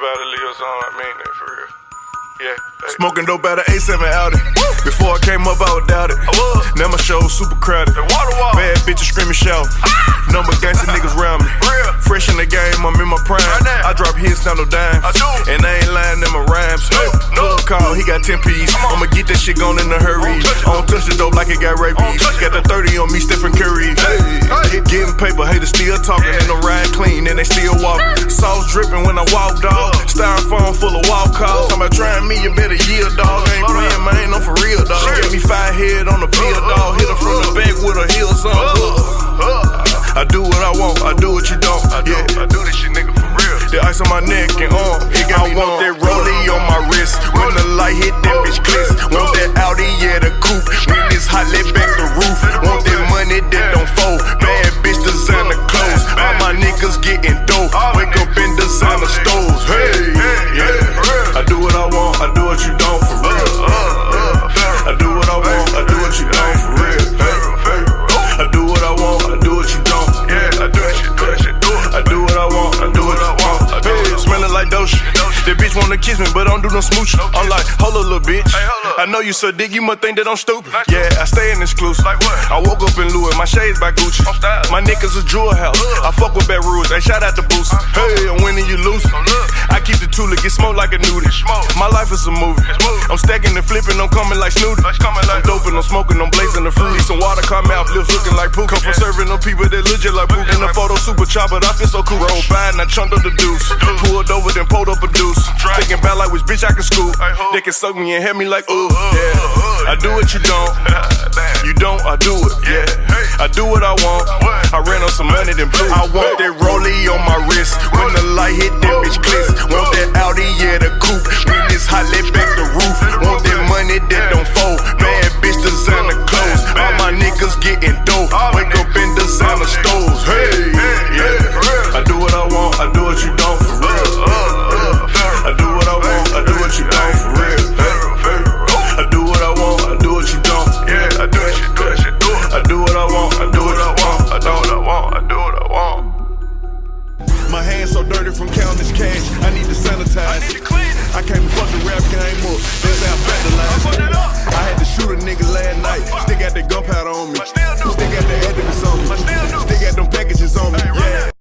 Anybody leave us on, I mean that for real. Yeah. Hey. Smoking dope out of A7 Audi. Before I came up, I was doubted. I was. Now my show super crowded. The water wall. Bad bitches screaming, shout. Ah! Number gangsta niggas round me. Real. Fresh in the game, I'm in my prime. Right. I drop hits, not no dimes. I do. And I ain't lying in my rhymes. No, no. Plug call, he got 10 P's. I'ma get that shit gone in a hurry. It. I don't touch the dope like it got rabies. It. Got the 30 on me, Stephen Curry. Hey, hey. Getting paper, haters still talking. Yeah. And I'm riding clean, and they still walking. Sauce dripping when I walk, dog. Yeah. Full of walk calls. Talking about trying me, you better yield, dog. I ain't playing, man, I'm for real, dog. Sure. Get me five head on the pill, Uh, dog. Hit her from the uh, back with her heels on. Uh, uh, I do what I want, I do what you don't. I do, Yeah. I do this shit, nigga, for real. The ice on my neck and arm, it got me want that rollie on my wrist. When the light hit, that bitch clicks. Niggas getting dope. Wake up in designer stores. Hey, yeah. I do what I want, bitch wanna kiss me, but don't do no smooch. I'm like, hold up, little bitch. Hey. I know you so dick, you must think that I'm stupid. Nice. Yeah, I stay in exclusive. Like what? I woke up in Louis, my shades by Gucci. My niggas a jewel house. Look. I fuck with Bad Rules. They shout out to Boost. Hey, I'm winning, you lose. look. I keep the toolie, get smoked like a nudie. My life is a movie. I'm stacking and flipping, I'm coming like Snooty. Like I'm I'm smoking, I'm blazing the fruity. Some water come out, lips looking like poop. Come from serving them people that legit like poop. In the photo, super chopper, I feel so cool. Roll by and I chunked up the deuce. Pulled over, then pulled up a deuce. Thinking back like which bitch I can scoop. Hey. They can suck me and hit me like ooh. uh, uh, Yeah. I do what you don't. You don't, I do it. Yeah. I do what I want. I ran on some money, then blew. I want that rollie on my wrist. When the light hit, that bitch clicks. Want that Audi, yeah, the coupe. When it's hot, let back Wake up in designer stores. Hey,